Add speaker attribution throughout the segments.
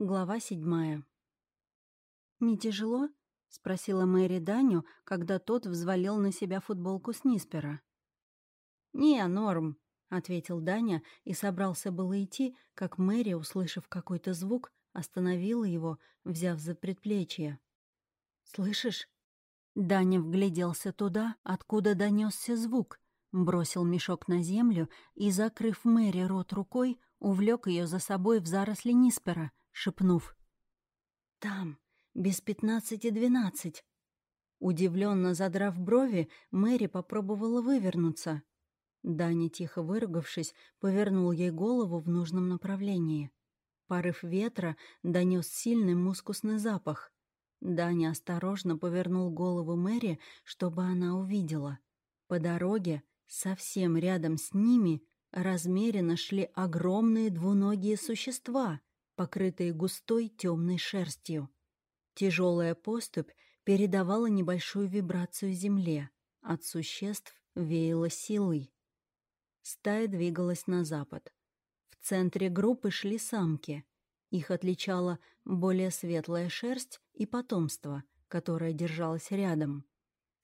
Speaker 1: Глава седьмая. «Не тяжело?» — спросила Мэри Даню, когда тот взвалил на себя футболку с Ниспера. «Не, норм», — ответил Даня и собрался было идти, как Мэри, услышав какой-то звук, остановила его, взяв за предплечье. «Слышишь?» Даня вгляделся туда, откуда донесся звук, бросил мешок на землю и, закрыв Мэри рот рукой, увлек ее за собой в заросли Ниспера, шепнув. «Там, без пятнадцати двенадцать». Удивленно задрав брови, Мэри попробовала вывернуться. Даня, тихо выругавшись, повернул ей голову в нужном направлении. Порыв ветра донес сильный мускусный запах. Даня осторожно повернул голову Мэри, чтобы она увидела. По дороге, совсем рядом с ними, размеренно шли огромные двуногие существа — покрытые густой темной шерстью. Тяжелая поступь передавала небольшую вибрацию земле. От существ веяло силой. Стая двигалась на запад. В центре группы шли самки. Их отличала более светлая шерсть и потомство, которое держалось рядом.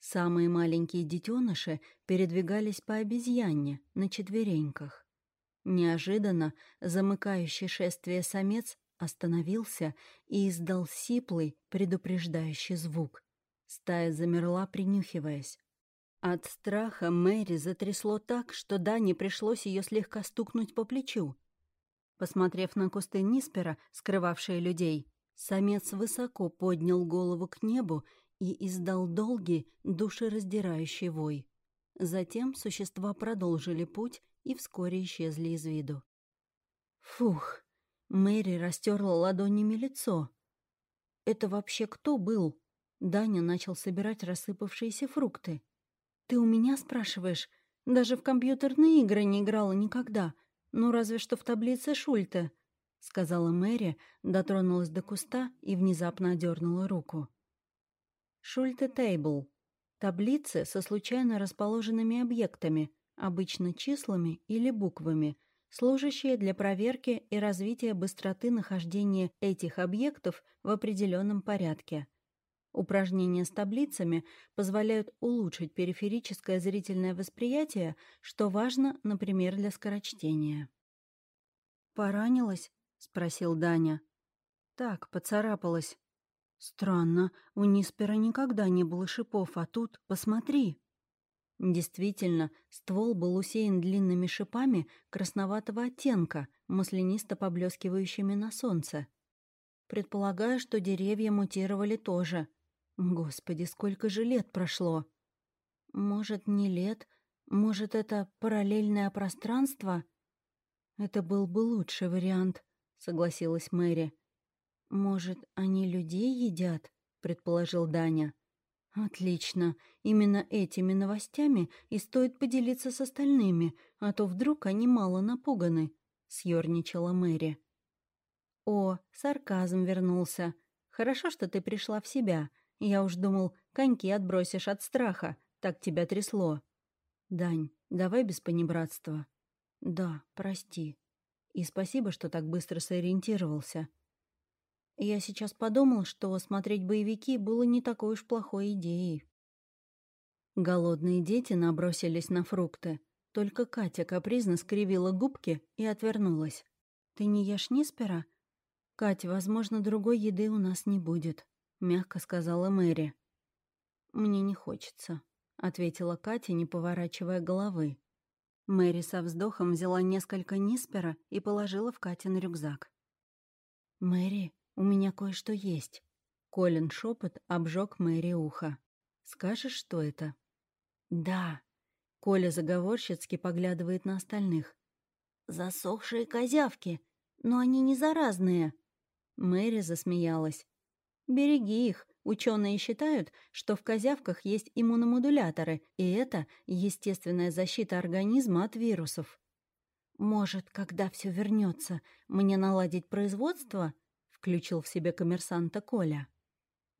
Speaker 1: Самые маленькие детеныши передвигались по обезьяне на четвереньках. Неожиданно замыкающий шествие самец остановился и издал сиплый, предупреждающий звук. Стая замерла, принюхиваясь. От страха Мэри затрясло так, что Дане пришлось ее слегка стукнуть по плечу. Посмотрев на кусты Ниспера, скрывавшие людей, самец высоко поднял голову к небу и издал долгий, душераздирающий вой. Затем существа продолжили путь и вскоре исчезли из виду. Фух, Мэри растерла ладонями лицо. «Это вообще кто был?» Даня начал собирать рассыпавшиеся фрукты. «Ты у меня спрашиваешь? Даже в компьютерные игры не играла никогда. Ну, разве что в таблице Шульта», — сказала Мэри, дотронулась до куста и внезапно одернула руку. Шульте Тейбл. Таблицы со случайно расположенными объектами, обычно числами или буквами, служащие для проверки и развития быстроты нахождения этих объектов в определенном порядке. Упражнения с таблицами позволяют улучшить периферическое зрительное восприятие, что важно, например, для скорочтения. «Поранилась?» — спросил Даня. «Так, поцарапалась». «Странно, у Ниспера никогда не было шипов, а тут, посмотри». Действительно, ствол был усеян длинными шипами красноватого оттенка, маслянисто поблескивающими на солнце. Предполагаю, что деревья мутировали тоже. Господи, сколько же лет прошло! Может, не лет, может, это параллельное пространство? Это был бы лучший вариант, согласилась Мэри. Может, они людей едят? предположил Даня. «Отлично. Именно этими новостями и стоит поделиться с остальными, а то вдруг они мало напуганы», — съёрничала Мэри. «О, сарказм вернулся. Хорошо, что ты пришла в себя. Я уж думал, коньки отбросишь от страха. Так тебя трясло». «Дань, давай без понебратства». «Да, прости. И спасибо, что так быстро сориентировался». Я сейчас подумал, что смотреть боевики было не такой уж плохой идеей. Голодные дети набросились на фрукты. Только Катя капризно скривила губки и отвернулась. «Ты не ешь Ниспера?» «Кать, возможно, другой еды у нас не будет», — мягко сказала Мэри. «Мне не хочется», — ответила Катя, не поворачивая головы. Мэри со вздохом взяла несколько Ниспера и положила в Катин рюкзак. «Мэри, «У меня кое-что есть». Колин шепот обжег Мэри ухо. «Скажешь, что это?» «Да». Коля заговорщицки поглядывает на остальных. «Засохшие козявки, но они не заразные». Мэри засмеялась. «Береги их. Ученые считают, что в козявках есть иммуномодуляторы, и это естественная защита организма от вирусов. Может, когда все вернется, мне наладить производство?» Включил в себе коммерсанта Коля.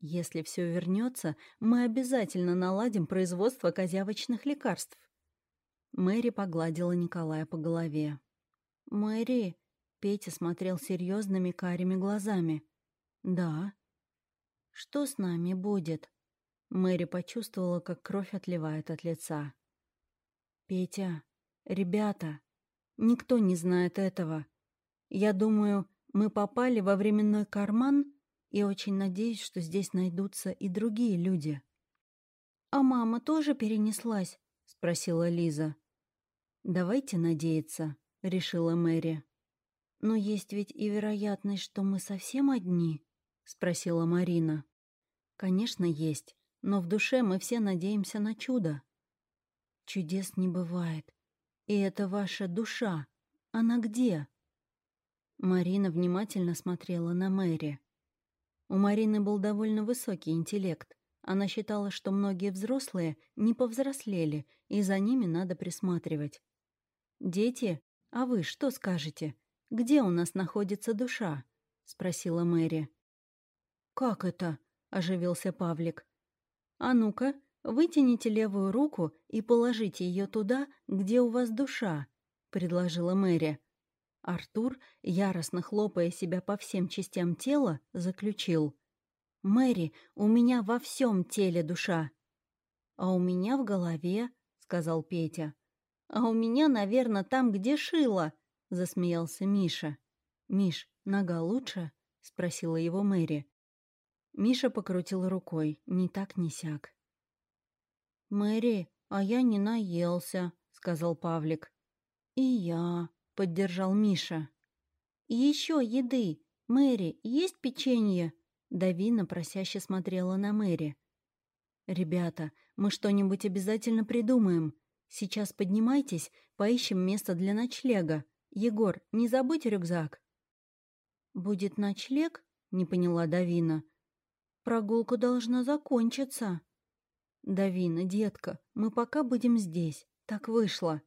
Speaker 1: «Если все вернется, мы обязательно наладим производство козявочных лекарств». Мэри погладила Николая по голове. «Мэри, Петя смотрел серьезными карими глазами. «Да». «Что с нами будет?» Мэри почувствовала, как кровь отливает от лица. «Петя, ребята, никто не знает этого. Я думаю, мы попали во временной карман и очень надеюсь, что здесь найдутся и другие люди». «А мама тоже перенеслась?» — спросила Лиза. «Давайте надеяться», — решила Мэри. «Но есть ведь и вероятность, что мы совсем одни?» — спросила Марина. «Конечно, есть, но в душе мы все надеемся на чудо». «Чудес не бывает. И это ваша душа. Она где?» Марина внимательно смотрела на Мэри. У Марины был довольно высокий интеллект. Она считала, что многие взрослые не повзрослели, и за ними надо присматривать. «Дети, а вы что скажете? Где у нас находится душа?» — спросила Мэри. «Как это?» — оживился Павлик. «А ну-ка, вытяните левую руку и положите ее туда, где у вас душа», — предложила Мэри. Артур, яростно хлопая себя по всем частям тела, заключил. «Мэри, у меня во всем теле душа». «А у меня в голове», — сказал Петя. «А у меня, наверное, там, где шило», — засмеялся Миша. «Миш, нога лучше?» — спросила его Мэри. Миша покрутил рукой, ни так, ни сяк. «Мэри, а я не наелся», — сказал Павлик. «И я», — поддержал Миша. еще еды. Мэри, есть печенье?» Давина просяще смотрела на Мэри. «Ребята, мы что-нибудь обязательно придумаем. Сейчас поднимайтесь, поищем место для ночлега. Егор, не забудь рюкзак». «Будет ночлег?» — не поняла Давина. «Прогулка должна закончиться». «Давина, детка, мы пока будем здесь. Так вышло».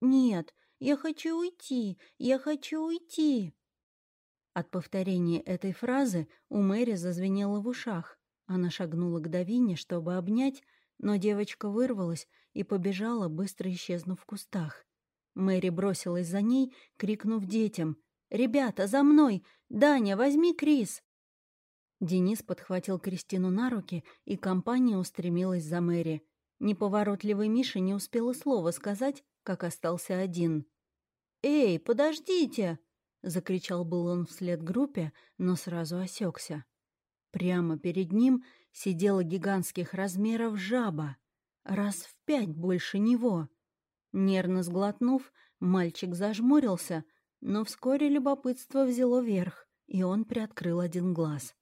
Speaker 1: «Нет, я хочу уйти! Я хочу уйти!» От повторения этой фразы у Мэри зазвенело в ушах. Она шагнула к Давине, чтобы обнять, но девочка вырвалась и побежала, быстро исчезнув в кустах. Мэри бросилась за ней, крикнув детям. «Ребята, за мной! Даня, возьми Крис!» Денис подхватил Кристину на руки, и компания устремилась за Мэри. Неповоротливый Миша не успел и слова сказать, как остался один. «Эй, подождите!» — закричал был он вслед группе, но сразу осекся. Прямо перед ним сидела гигантских размеров жаба, раз в пять больше него. Нервно сглотнув, мальчик зажмурился, но вскоре любопытство взяло верх, и он приоткрыл один глаз.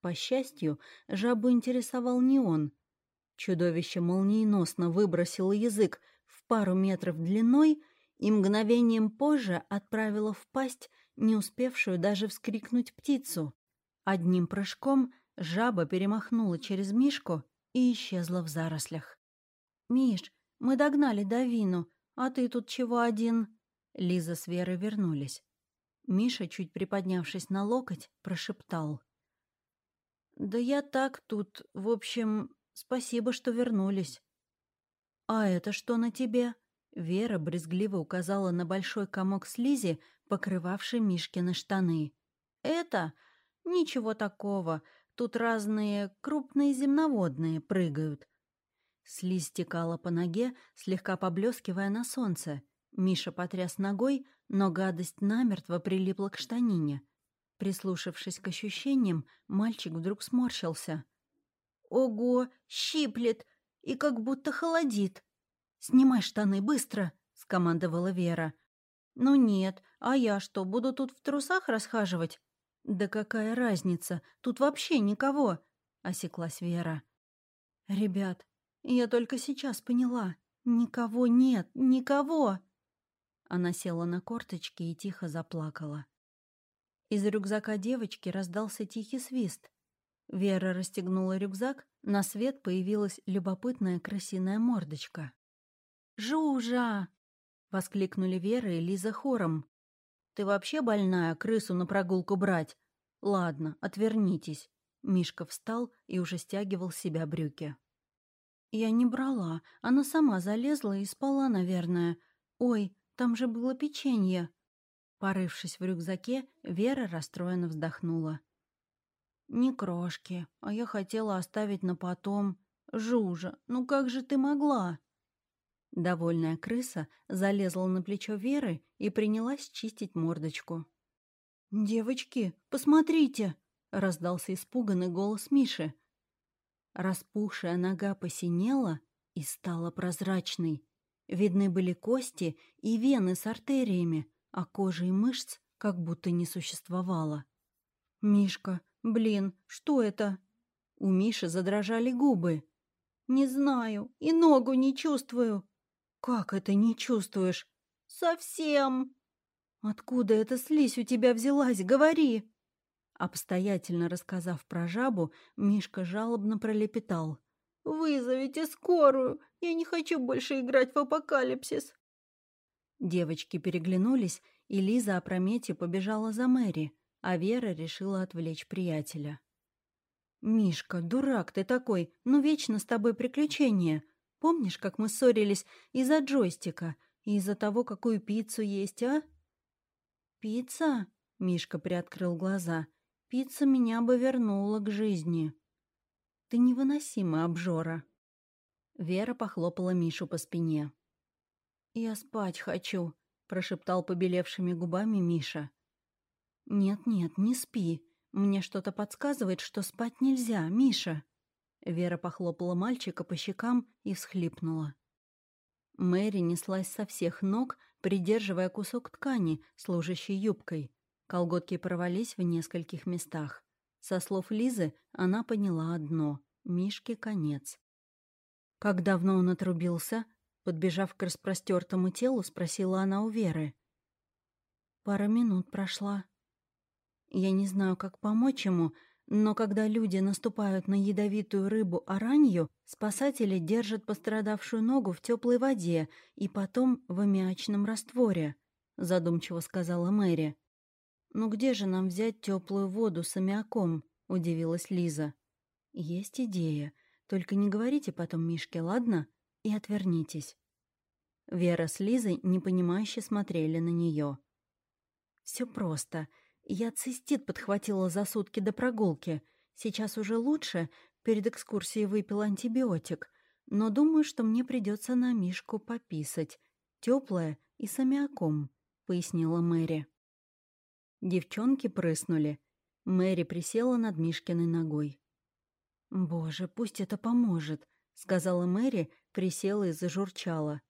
Speaker 1: По счастью, жабу интересовал не он. Чудовище молниеносно выбросило язык пару метров длиной и мгновением позже отправила в пасть не успевшую даже вскрикнуть птицу. Одним прыжком жаба перемахнула через Мишку и исчезла в зарослях. «Миш, мы догнали Давину, а ты тут чего один?» Лиза с Верой вернулись. Миша, чуть приподнявшись на локоть, прошептал. «Да я так тут, в общем, спасибо, что вернулись». «А это что на тебе?» Вера брезгливо указала на большой комок слизи, покрывавший Мишкины штаны. «Это? Ничего такого. Тут разные крупные земноводные прыгают». Слизь стекала по ноге, слегка поблескивая на солнце. Миша потряс ногой, но гадость намертво прилипла к штанине. Прислушавшись к ощущениям, мальчик вдруг сморщился. «Ого, щиплет! И как будто холодит!» «Снимай штаны, быстро!» — скомандовала Вера. «Ну нет, а я что, буду тут в трусах расхаживать?» «Да какая разница? Тут вообще никого!» — осеклась Вера. «Ребят, я только сейчас поняла. Никого нет, никого!» Она села на корточки и тихо заплакала. Из рюкзака девочки раздался тихий свист. Вера расстегнула рюкзак, на свет появилась любопытная крысиная мордочка. «Жужа!» — воскликнули Вера и Лиза хором. «Ты вообще больная, крысу на прогулку брать? Ладно, отвернитесь». Мишка встал и уже стягивал с себя брюки. «Я не брала. Она сама залезла и спала, наверное. Ой, там же было печенье». Порывшись в рюкзаке, Вера расстроенно вздохнула. «Не крошки, а я хотела оставить на потом. Жужа, ну как же ты могла?» Довольная крыса залезла на плечо Веры и принялась чистить мордочку. «Девочки, посмотрите!» — раздался испуганный голос Миши. Распухшая нога посинела и стала прозрачной. Видны были кости и вены с артериями, а кожи и мышц как будто не существовало. «Мишка, блин, что это?» У Миши задрожали губы. «Не знаю, и ногу не чувствую». «Как это не чувствуешь?» «Совсем». «Откуда эта слизь у тебя взялась? Говори!» Обстоятельно рассказав про жабу, Мишка жалобно пролепетал. «Вызовите скорую! Я не хочу больше играть в апокалипсис!» Девочки переглянулись, и Лиза опрометью побежала за Мэри, а Вера решила отвлечь приятеля. «Мишка, дурак ты такой, ну вечно с тобой приключения. Помнишь, как мы ссорились из-за джойстика и из-за того, какую пиццу есть, а?» «Пицца?» — Мишка приоткрыл глаза. «Пицца меня бы вернула к жизни». «Ты невыносимый обжора». Вера похлопала Мишу по спине. «Я спать хочу», — прошептал побелевшими губами Миша. «Нет-нет, не спи. Мне что-то подсказывает, что спать нельзя, Миша». Вера похлопала мальчика по щекам и всхлипнула. Мэри неслась со всех ног, придерживая кусок ткани, служащей юбкой. Колготки порвались в нескольких местах. Со слов Лизы она поняла одно — Мишке конец. Как давно он отрубился, Подбежав к распростертому телу, спросила она у Веры. Пара минут прошла. Я не знаю, как помочь ему, но когда люди наступают на ядовитую рыбу оранью, спасатели держат пострадавшую ногу в теплой воде и потом в аммиачном растворе, задумчиво сказала Мэри. «Ну где же нам взять теплую воду с аммиаком?» — удивилась Лиза. «Есть идея. Только не говорите потом Мишке, ладно?» и отвернитесь». Вера с Лизой непонимающе смотрели на нее. Все просто. Я цистит подхватила за сутки до прогулки. Сейчас уже лучше. Перед экскурсией выпил антибиотик. Но думаю, что мне придется на Мишку пописать. Теплое и с аммиаком», — пояснила Мэри. Девчонки прыснули. Мэри присела над Мишкиной ногой. «Боже, пусть это поможет», — сказала Мэри, присела и зажурчала.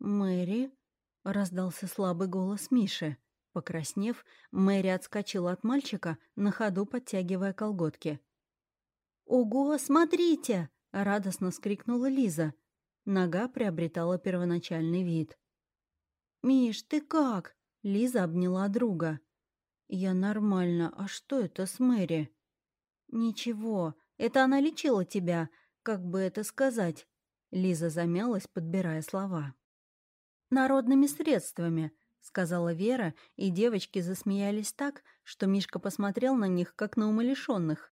Speaker 1: «Мэри?» — раздался слабый голос Миши. Покраснев, Мэри отскочила от мальчика, на ходу подтягивая колготки. «Ого, смотрите!» — радостно скрикнула Лиза. Нога приобретала первоначальный вид. «Миш, ты как?» — Лиза обняла друга. «Я нормально. А что это с Мэри?» «Ничего. Это она лечила тебя. Как бы это сказать?» Лиза замялась, подбирая слова. «Народными средствами», — сказала Вера, и девочки засмеялись так, что Мишка посмотрел на них, как на умалишенных.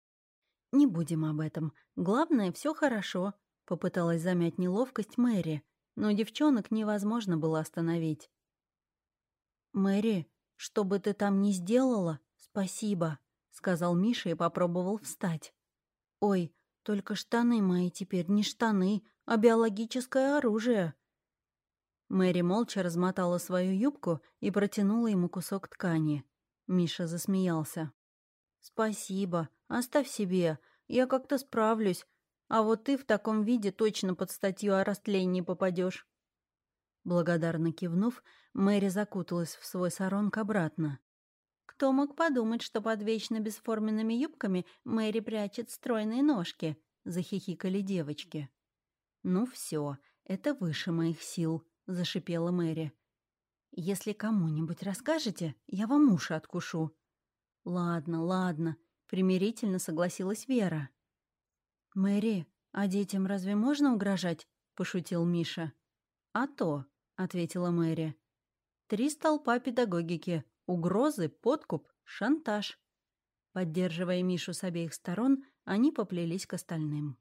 Speaker 1: «Не будем об этом. Главное, все хорошо», — попыталась замять неловкость Мэри, но девчонок невозможно было остановить. «Мэри, что бы ты там ни сделала, спасибо», — сказал Миша и попробовал встать. «Ой, только штаны мои теперь не штаны, а биологическое оружие». Мэри молча размотала свою юбку и протянула ему кусок ткани. Миша засмеялся. «Спасибо. Оставь себе. Я как-то справлюсь. А вот ты в таком виде точно под статью о растлении попадешь. Благодарно кивнув, Мэри закуталась в свой саронг обратно. Кто мог подумать, что под вечно бесформенными юбками Мэри прячет стройные ножки? Захихикали девочки. Ну все, это выше моих сил, зашипела Мэри. Если кому-нибудь расскажете, я вам уши откушу. Ладно, ладно, примирительно согласилась Вера. Мэри, а детям разве можно угрожать? пошутил Миша. А то, ответила Мэри. Три столпа педагогики Угрозы, подкуп, шантаж. Поддерживая Мишу с обеих сторон, они поплелись к остальным.